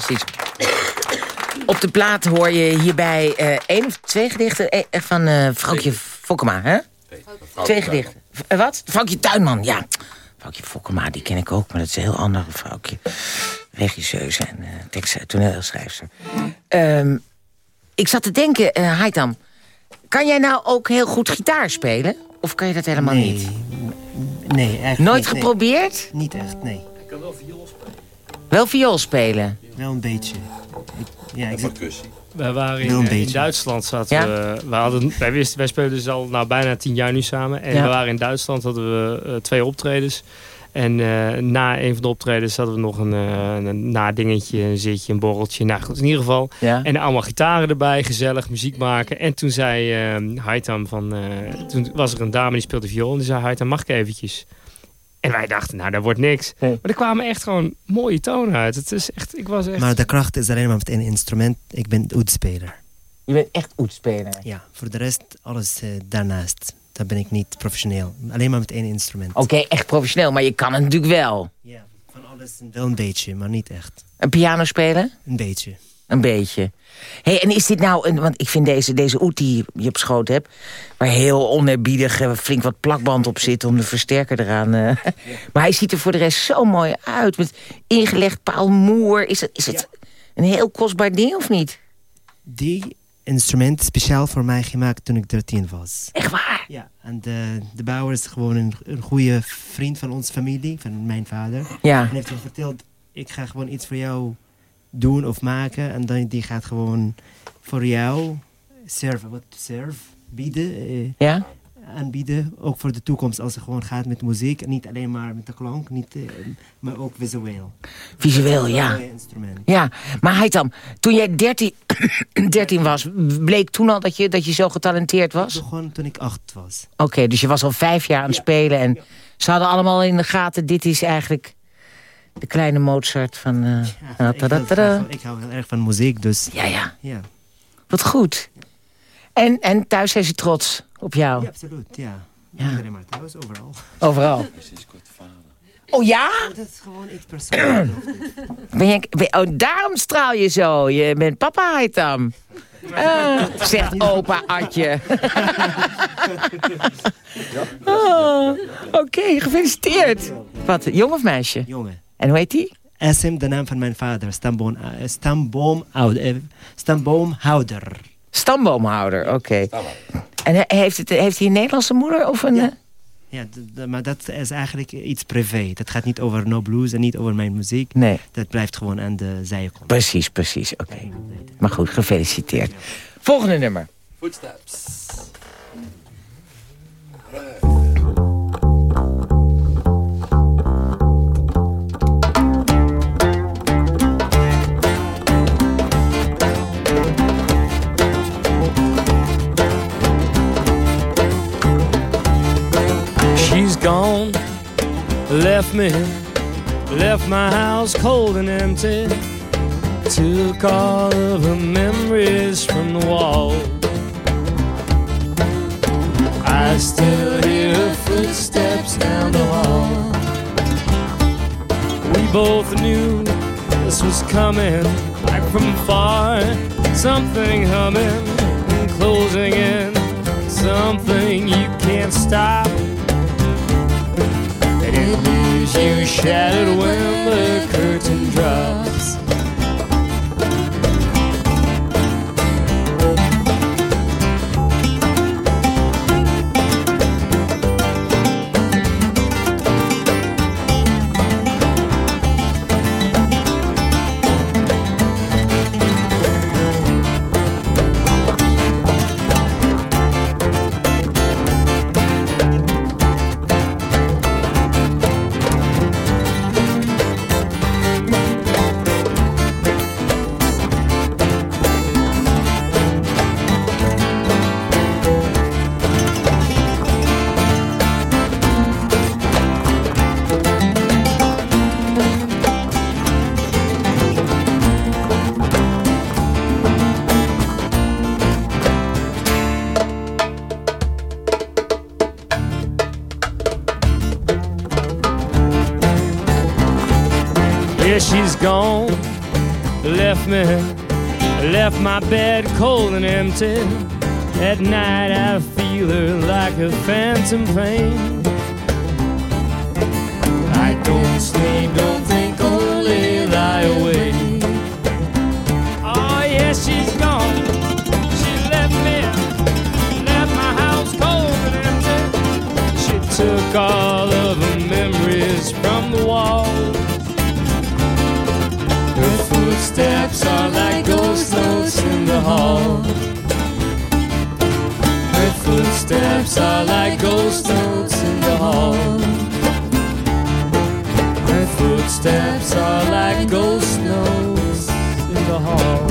Fantastisch. Op de plaat hoor je hierbij eh één of twee gedichten eh, van eh Vrouwtje Fokkema, hè? Twee gedichten. Wat? Vrouwtje Tuinman, ja. Vrouwtje Fokkema, die ken ik ook, maar dat is een heel ander vrouwtje. Regisseuse en eh tekst, toneelschrijfster. Ehm, ik zat te denken, eh Haitam, kan jij nou ook heel goed gitaar spelen? Of kan je dat helemaal nee. niet? Nee, echt Nooit niet, nee. geprobeerd? Niet echt, nee. Wel viool spelen? Wel een beetje. Ik, ja, ik Wij waren Wel in, een eh, in. Duitsland. Zaten Ja? we, wij, hadden, wij, wisten, wij spelen dus al nou, bijna tien jaar nu samen. En Ja. we waren in Duitsland, hadden we eh, twee optredens. En eh, na een van de optredens hadden we nog een, eh, een nadingetje, een zitje, een borreltje. Nou goed, in ieder geval. Ja. En allemaal gitaren erbij, gezellig, muziek maken. En toen zei eh Haitam van... eh, toen was er een dame die speelde viool. En die zei, Haitam, mag ik eventjes? En wij dachten, nou, dat wordt niks. Nee. Maar er kwamen echt gewoon mooie tonen uit. Het is echt, ik was echt... maar de kracht is alleen maar met één instrument. Ik ben oetspeler. Je bent echt oetspeler. Ja, voor de rest alles eh, daarnaast. Dan ben ik niet professioneel. Alleen maar met één instrument. Oké, echt professioneel, maar je kan het natuurlijk wel. Ja, van alles wel een beetje, maar niet echt. Een piano spelen? Een beetje. Een beetje. hey, en is dit nou een... Want ik vind deze, deze oet die je op schoot hebt... waar heel oneerbiedig eh, flink wat plakband op zit... om de versterker eraan... eh. Maar hij ziet er voor de rest zo mooi uit. Met ingelegd paalmoer. Is het, is het een heel kostbaar ding of niet? Die instrument speciaal voor mij gemaakt toen ik 13 was. Echt waar? Ja, en de, de bouwer is gewoon een, een goede vriend van onze familie, van mijn vader. Ja. En heeft hem verteld, ik ga gewoon iets voor jou doen of maken. En dan, die gaat gewoon voor jou serve, wat serve, bieden, eh, Ja? aanbieden. Ook voor de toekomst als het gewoon gaat met muziek. Niet alleen maar met de klank, niet, eh, maar ook visueel. Visueel, ja. Instrument. Ja, maar Haitam, toen jij 13, 13 was... bleek toen al dat je, dat je zo getalenteerd was? Ik begon toen ik acht was. Oké, dus je was al vijf jaar aan het spelen... en ze hadden allemaal in de gaten... dit is eigenlijk de kleine Mozart van... eh, Ja, ik, hou heel erg van muziek, dus ja, ja, ja. wat goed. En, en thuis zijn ze trots op jou, Ja, absoluut, ja. Ja. Niet alleen maar thuis, overal. overal. Oh ja? Dat is gewoon iets persoonlijks. Ben je, ben- oh, daarom straal je zo. Je bent papa Haitam. Eh, zegt opa Adje. Oh, Oké, gefeliciteerd. Wat, jong of meisje? Jongen. En hoe heet die? Essim, de naam van mijn vader. Stamboom, eh, stamboomhouder. eh, Stamboomhouder. Stamboomhouder, oké. En he- heeft, het, heeft hij een Nederlandse moeder of een... Ja. eh, Ja, maar dat is eigenlijk iets privé. Dat gaat niet over no blues en niet over mijn muziek. Nee, Dat blijft gewoon aan de zijkant. precies, precies, oké. Maar goed, gefeliciteerd. Volgende nummer. Footsteps. Gone, left me, left my house cold and empty. Took all of her memories from the wall. I still hear her footsteps down the hall. We both knew this was coming, like from far. Something humming and closing in, something you can't stop. Leaves you shattered when the curtain drops. Gone, left me, left my bed cold and empty. At night I feel her like a phantom pain. I don't sleep, don't think, only lie awake. Footsteps are like ghost notes in the hall. Her footsteps are like ghost notes in the hall. Her footsteps are like ghost notes in the hall.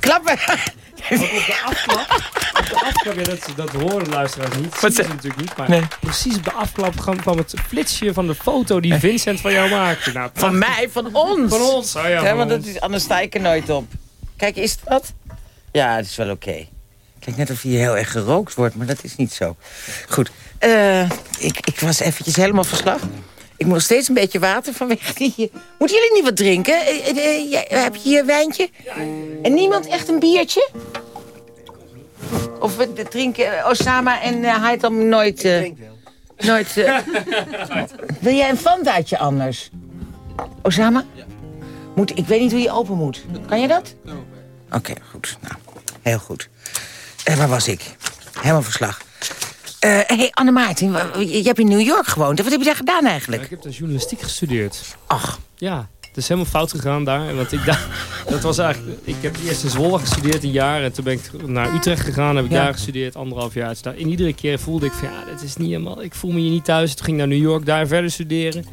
Klappen. Ja, dat, dat horen luisteraars niet. Ze- ze natuurlijk niet. Maar Nee. precies op de afklap kwam kwam het flitsje van de foto die Vincent van jou maakte. Nou, Van mij, van ons. Van ons. Oh ja, van want dat ons. is, anders sta ik er nooit op. Kijk, is het wat? Ja, het is wel oké. Klinkt net of hier heel erg gerookt wordt, maar dat is niet zo. Goed. eh, ik, ik was eventjes helemaal verslag. Ik moet nog steeds een beetje water vanwege die... Moeten jullie niet wat drinken? Eh, eh, eh, jij- heb je hier een wijntje? En niemand echt een biertje? Of we drinken eh, Osama en uh, Haitham nooit... eh, nooit eh, wil jij een Fantaatje anders? Osama? Moet, ik weet niet hoe je open moet. Kan je dat? Oké, goed. Nou, heel goed. Eh, waar was ik? Helemaal verslag. Eh hey, Anne Maarten, je, je hebt in New York gewoond. Wat heb je daar gedaan Ja, eigenlijk? ik heb de journalistiek gestudeerd. Ach, Ja, het is helemaal fout gegaan daar. Want ik dat was eigenlijk, ik heb eerst in Zwolle gestudeerd een jaar. En toen ben ik naar Utrecht gegaan. Heb ik Ja. daar gestudeerd, anderhalf jaar. Dus daar, en iedere keer voelde ik van ja, dat is niet helemaal... Ik voel me hier niet thuis. Toen ging ik naar New York, daar verder studeren.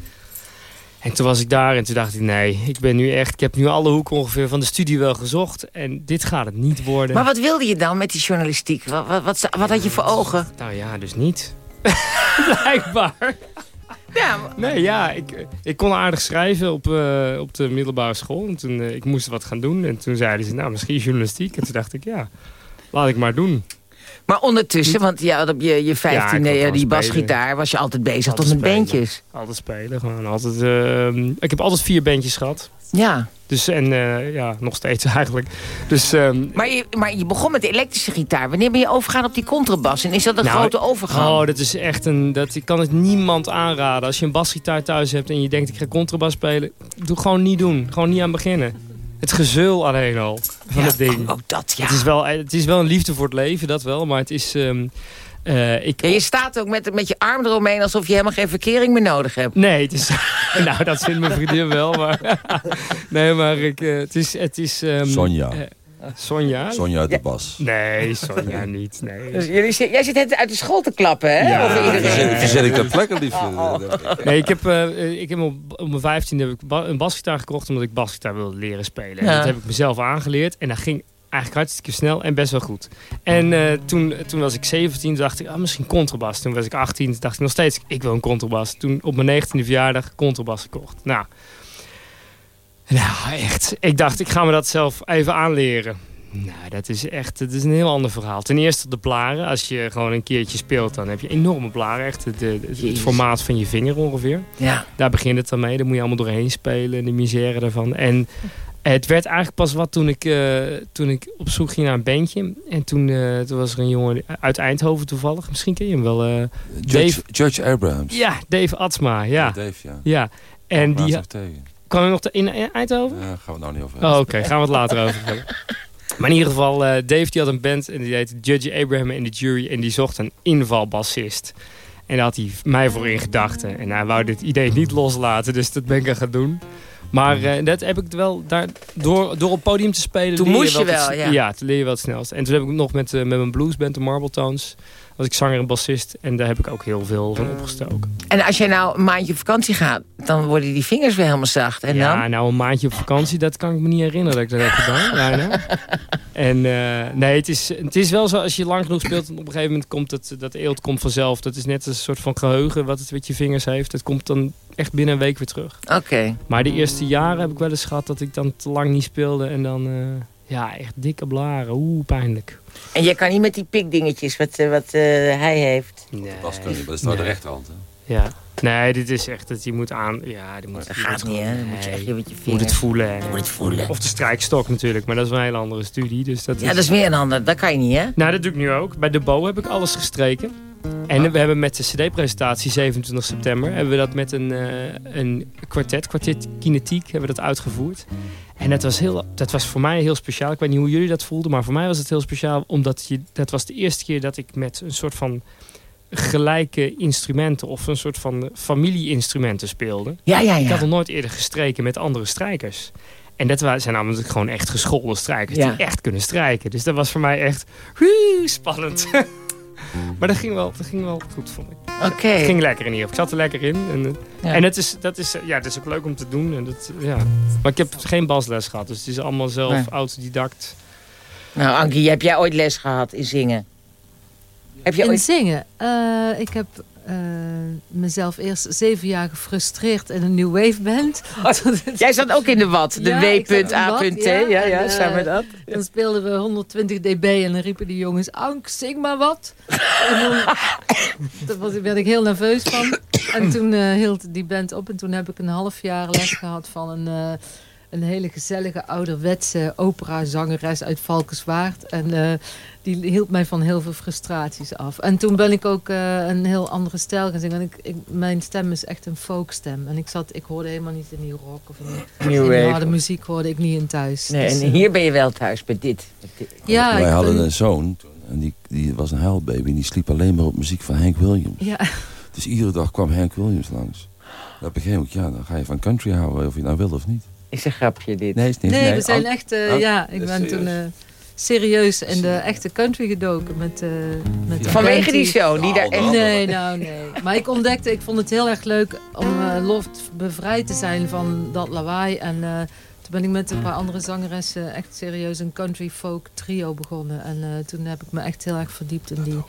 En toen was ik daar en toen dacht ik, nee, ik ben nu echt... Ik heb nu alle hoeken ongeveer van de studie wel gezocht. En dit gaat het niet worden. maar wat wilde je dan met die journalistiek? Wat, wat, wat, wat had je voor ogen? Nou ja, dus niet. Blijkbaar. Ja, maar- Nee, ja, ik, ik kon aardig schrijven op, eh, op de middelbare school. En toen eh, ik moest wat gaan doen. En toen zeiden ze, nou, misschien journalistiek. En toen dacht ik, ja, laat ik maar doen. Maar ondertussen, want je had op je, je vijftiende Ja, die basgitaar... was je altijd bezig Altijd tot met spelen. beentjes. Altijd spelen, gewoon altijd. eh, ik heb altijd vier bandjes gehad. Ja, Dus, en eh, ja, nog steeds eigenlijk. Dus, ehm, maar je, maar je begon met de elektrische gitaar. Wanneer ben je overgegaan op die contrabas? En is dat een Nou, grote overgang? Oh, dat is echt een... Dat, ik kan het niemand aanraden. Als je een basgitaar thuis hebt en je denkt ik ga contrabas spelen... Doe gewoon niet doen. Gewoon niet aan beginnen. Het gezeul alleen al van Ja, het ding. Ook dat, ja. Het, is wel, het is wel een liefde voor het leven, dat wel. Maar het is... ehm, eh, ik, Ja, je staat ook met, met je arm eromheen alsof je helemaal geen verkering meer nodig hebt. Nee, het is... nou, dat vindt mijn vriendin wel, maar... nee, maar ik, eh, het is... Het is ehm, Sonja. Eh, Sonja? Sonja uit de bas. Nee, Sonja niet. Nee. Dus jullie, zit- jij zit het uit de school te klappen, hè? Ja. Over iedereen. Verzet, ik ter plekke, lief. Nee, ik heb, eh, ik heb op, op mijn 15 heb ik ba- een basgitaar gekocht omdat ik basgitaar wilde leren spelen. En Ja. dat heb ik mezelf aangeleerd en dat ging eigenlijk hartstikke snel en best wel goed. En eh, toen, toen was ik 17, dacht ik, ah, misschien contrabas. Toen was ik 18, toen dacht ik nog steeds, ik wil een contrabas. Toen op mijn 19e verjaardag contrabas gekocht. Nou, nou echt, ik dacht, ik ga me dat zelf even aanleren. Nou, dat is echt dat is een heel ander verhaal. Ten eerste de blaren. Als je gewoon een keertje speelt, dan heb je enorme blaren. Echt het, het, het Jezus. formaat van je vinger ongeveer. Ja. Daar begint het dan mee. Daar moet je allemaal doorheen spelen. De misère daarvan. En het werd eigenlijk pas wat toen ik, eh, toen ik op zoek ging naar een bandje. En toen, eh, toen was er een jongen uit Eindhoven toevallig. Misschien ken je hem wel. eh, George, George Abrahams. ja, Dave Atsma. Ja, Dave, ja. ja. En die kwam hij nog te- in Eindhoven? Ja, gaan we het nou niet over Oh. Oké, gaan we het later over hebben. Maar in ieder geval, eh, Dave die had een band en die heette Judge Abraham in the Jury. En die zocht een invalbassist. En daar had hij mij voor in gedachten. En hij wou dit idee niet loslaten, dus dat ben ik er gaan doen. Maar eh, dat heb ik wel daar, door, door op het podium te spelen. Toen moest je wel, ja. Ja, toen leer je wel het snelst. En toen heb ik nog met, eh, met mijn bluesband, de Marble Tones, was ik zanger en bassist. En daar heb ik ook heel veel van opgestoken. En als jij nou een maandje op vakantie gaat, dan worden die vingers weer helemaal zacht. En ja, dan? nou een maandje op vakantie, dat kan ik me niet herinneren dat ik dat heb gedaan. bijna. En eh, nee, het is, het is wel zo, als je lang genoeg speelt, op een gegeven moment komt het, dat eelt komt vanzelf. Dat is net een soort van geheugen wat het met je vingers heeft. Het komt dan echt binnen een week weer terug. Oké. Maar de eerste jaren heb ik wel eens gehad dat ik dan te lang niet speelde. En dan, eh, ja, echt dikke blaren. Oeh, pijnlijk. En jij kan niet met die pikdingetjes wat, eh, wat eh, hij heeft. Nee. Dat kun je, dat is nou de rechterhand. Hè? Ja. Nee, dit is echt dat je moet aan... Ja, die moet, Dat gaat moet niet, hè? Dan moet je echt met moet het voelen. Je moet het voelen. Of de strijkstok natuurlijk, maar dat is een hele andere studie. Dus dat Ja, is... dat is weer een ander. Dat kan je niet, hè? Nou, dat doe ik nu ook. Bij de Bo heb ik alles gestreken. En we hebben met de cd-presentatie 27 september... hebben we dat met een, eh, een kwartet, kwartet kinetiek, hebben we dat uitgevoerd. En dat was, heel, dat was voor mij heel speciaal. Ik weet niet hoe jullie dat voelden, maar voor mij was het heel speciaal. Omdat je, dat was de eerste keer dat ik met een soort van gelijke instrumenten... of een soort van familie-instrumenten speelde. Ja, ja, Ik had ja. nog nooit eerder gestreken met andere strijkers. En dat zijn namelijk gewoon echt geschoolde strijkers Ja. die echt kunnen strijken. Dus dat was voor mij echt spannend. maar dat ging, wel, dat ging wel goed, vond ik. Oké. Het ging lekker in ieder geval. Ik zat er lekker in. En, eh, Ja. en het is, dat, is, eh, ja, dat is ook leuk om te doen. En dat, ja. Maar ik heb geen basles gehad. Dus het is allemaal zelf Nee. autodidact. Nou, Ankie, heb jij ooit les gehad in zingen? Heb je In ooit... zingen. Eh, ik heb eh, mezelf eerst zeven jaar gefrustreerd in een New Wave band. Jij zat ook in de wat, de wat, ja. Ja, ja, En, samen eh, dat. Dan speelden we 120 dB en dan riepen die jongens... Ank, zing maar wat. En dan daar werd ik heel nerveus van. En toen eh, hield die band op. En toen heb ik een half jaar les gehad van een... een hele gezellige ouderwetse operazangeres uit Valkenswaard. En eh, die hield mij van heel veel frustraties af. En toen ben ik ook eh, een heel andere stijl gaan zingen. Want ik, ik, mijn stem is echt een folkstem. En ik, zat, ik hoorde helemaal niet in die rock of in die, New in die Wave. harde muziek hoorde ik niet in thuis. Nee, Dus, en eh, hier ben je wel thuis, bij dit. Met dit. ja, Wij hadden ben- een zoon en die, die was een huilbaby. En die sliep alleen maar op muziek van Hank Williams. ja, Dus iedere dag kwam Hank Williams langs. Op een gegeven moment, ja, dan ga je van country houden, of je nou wil of niet. Is een grapje dit. Nee, is niet. nee, we zijn oh, echt... eh, oh, ja, ik ben toen serieus. eh, serieus in de echte country gedoken met, eh met Vanwege die show, die daar Oh, echt... Nee, nou nee. Maar ik ontdekte, ik vond het heel erg leuk om eh loft bevrijd te zijn van dat lawaai. En eh, toen ben ik met een paar andere zangeressen echt serieus een country folk trio begonnen. En eh, toen heb ik me echt heel erg verdiept in die,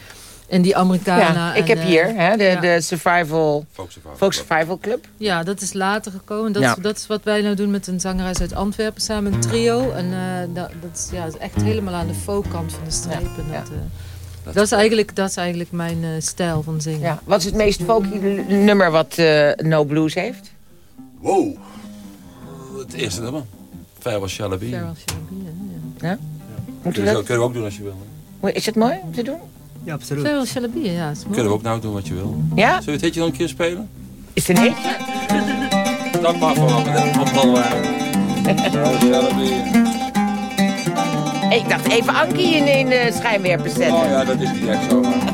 in die Americana. Ja, ik en, heb eh, hier hè, de, ja. de Survival, Folk Survival Folk Club. Survival Club. Ja, dat is later gekomen. Dat, Ja. is, dat is wat wij nou doen met een zangeres uit Antwerpen samen, een trio. En eh, dat, dat, is, ja, dat is echt helemaal aan de folkkant van de streep. En ja. dat, eh, dat, is eigenlijk, dat is eigenlijk mijn stijl van zingen. Ja. Wat is het meest folky nummer wat eh, No Blues heeft? Wow. Het eerste nummer. Farewell Shall I Be. Farewell Shall I Be, hè, ja. Moet we, dat? kunnen we ook doen als je wil. hè? Is het mooi om te doen? Ja, absoluut. I Be, ja. Kunnen we ook nou doen wat je wil. Ja? Zullen we het hitje nog een keer spelen? Is het een hitje? Dank maar voor wat we I Be. Hey, ik dacht even Ankie in, in schijnwerpers zetten. Oh ja, dat is niet echt zo. maar-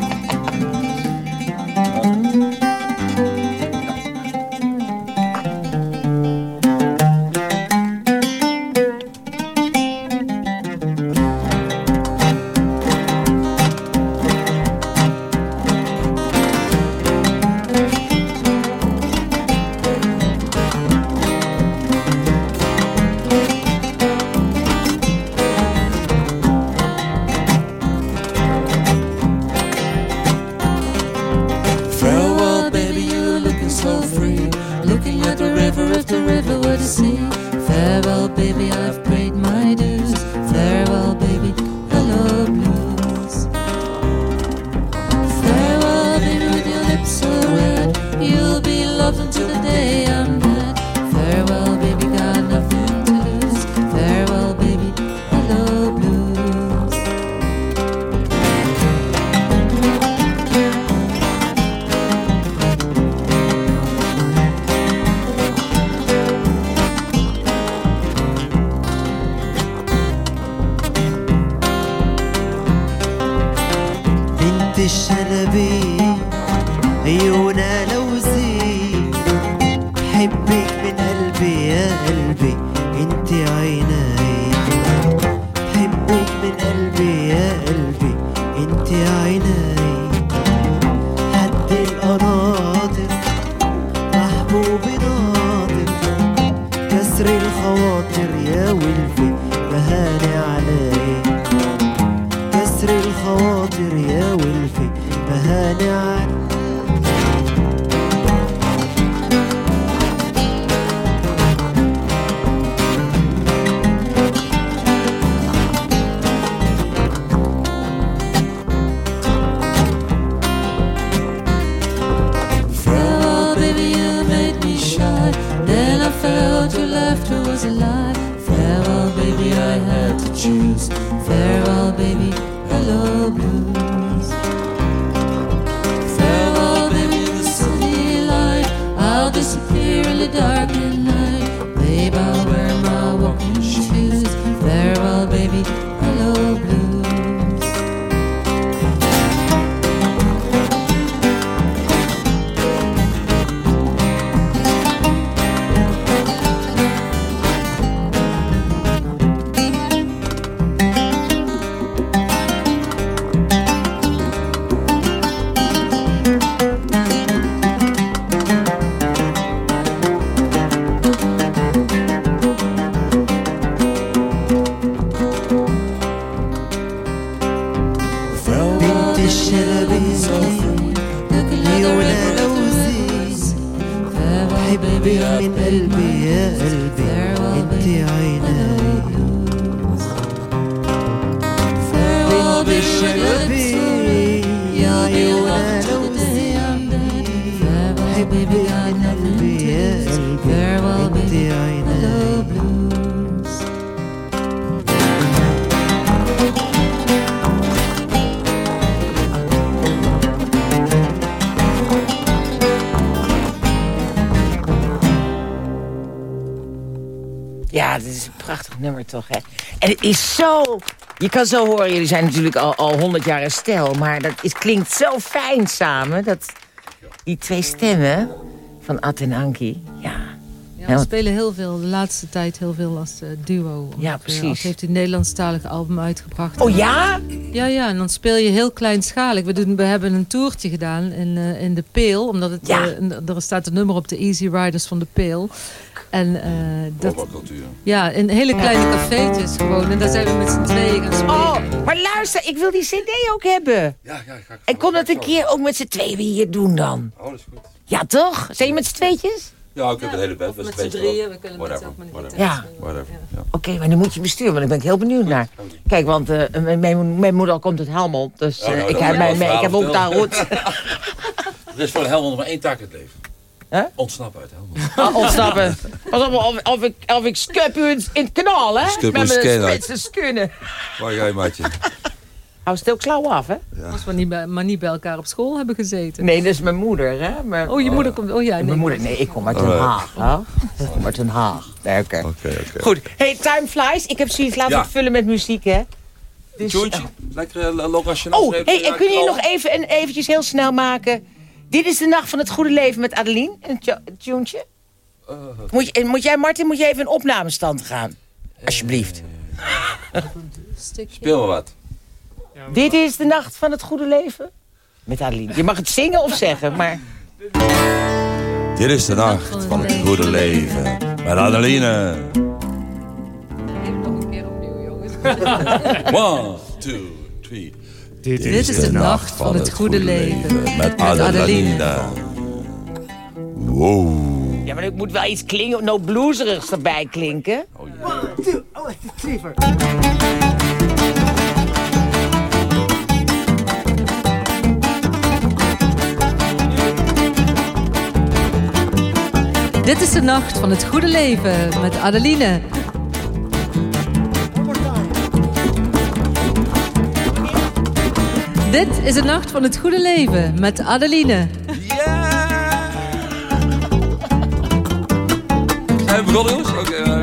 zo... Je kan zo horen, jullie zijn natuurlijk al, al 100 jaar een stel... maar dat, het klinkt zo fijn samen, dat, die twee stemmen van Ad en Anki. Ja, Ja, we spelen heel veel, de laatste tijd heel veel als eh, duo. Ja, precies. Ad heeft een Nederlandstalig album uitgebracht. Oh ja? Ja, ja, en dan speel je heel kleinschalig. We, doen, we hebben een toertje gedaan in, eh, in de Peel. Omdat het, Ja. eh, er staat een nummer op de Easy Riders van de Peel. En eh, dat... Ja, in hele kleine cafeetjes gewoon. En daar zijn we met z'n tweeën gaan spelen. Oh, maar luister, ik wil die cd ook hebben. Ja, ja, ga ik En kon dat een keer ook met z'n tweeën hier doen dan? Oh, dat is goed. Ja, toch? Zijn je met z'n tweetjes? Ja, ik heb het hele bed. met z'n drieën, we kunnen met z'n ook met een Whatever. Ja. Whatever. Ja. Oké, maar nu moet je besturen, want ik ben heel benieuwd naar. Kijk, want eh, mijn, mijn, mijn moeder komt uit Helmond, dus Oh, nou, eh, dat ik, heb, mijn, ik heb ook daar roet. Er is voor Helmond maar één taak in het leven. Ontsnappen uit Helmond. Ah, ontsnappen. Pas op, of, of ik, of ik skup u in, het kanaal, hè? Skup u Met in het mijn spitse skunnen. Waar ga je, maatje? Hou stil klauw af, hè? Als we niet bij, maar niet bij elkaar op school hebben gezeten. Nee, dat is mijn moeder, hè? Mijn, Oh, je moeder komt... Oh ja, nee. Mijn moeder, nee, ik kom uit Den Alright. Haag. hè? Ik kom uit Den Haag. Oké. Oké, oké. Goed. Hey, time flies. Ik heb zoiets laten Ja. vullen met muziek, hè? Dus, Jointje? Lekker uh, locationaal. Oh, hey, en kun je nog even en eventjes heel snel maken? Dit is de nacht van het goede leven met Adeline. Een tjo- een tuentje. Moet, je, en moet jij, Martin, moet je even in opnamestand gaan? Alsjeblieft. Speel maar wat. Dit is de nacht van het goede leven met Adeline. Je mag het zingen of zeggen, maar... Dit is de nacht van het goede leven. Met Adeline. Even nog een keer opnieuw, jongens. One, two, three. Dit is de nacht van het goede leven. Met Adeline. Adeline. Wow. Ja, maar er moet wel iets klinken, no blueserigs erbij klinken. Dit is de nacht van het goede leven met Adeline. Dit is de nacht van het goede leven met Adeline. Zijn we begonnen, jongens? Oké. eh, eh,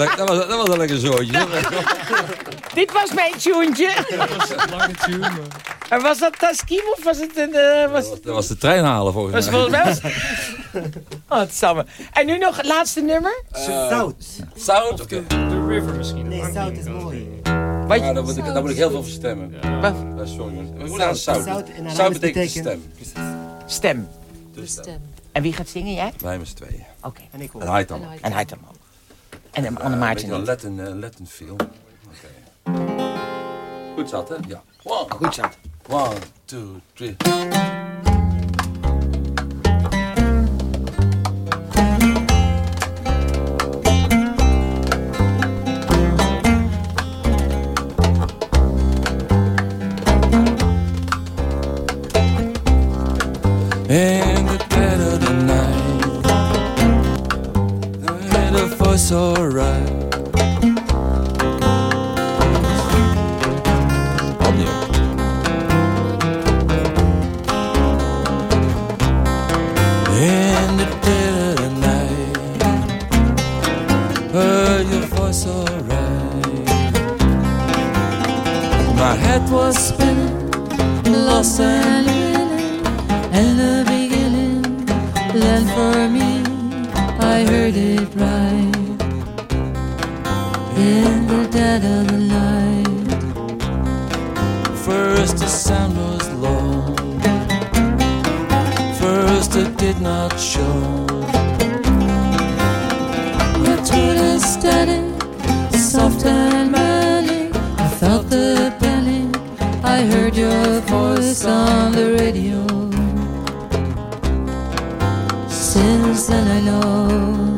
een, le- dat was, dat was een lekker zootje. Dit was mijn tuentje. Lange tune. maar- En was dat Taskim of was het een... eh, was, Dat was de trein halen volgens was mij. volgens mij was... Oh, het samen. En nu nog het laatste nummer? Zout. Zout? Oké. The River misschien. Nee, zout is mooi. Wat, Ja, daar moet, ik, daar moet ik heel veel voor stemmen. wat- Ja, sorry. We moeten aan zout. Zout betekent stem. Stem. De stem. En wie gaat zingen, jij? Wij met z'n tweeën. Oké. En ik ook. En hij dan. En hij- En de Anne Maarten een niet. Latin. Oké. Goed zat, hè? Ja. One, Goed zo. one, two, three. In I heard a voice alright. In the dead of the night, heard your voice. My head was spinning, lost and willing, and the beginning then for me I heard it right dead of the night. First the sound was low. First it did not show. To the static, soft and manic, I felt the panic. I heard your voice on the radio. Since then I know.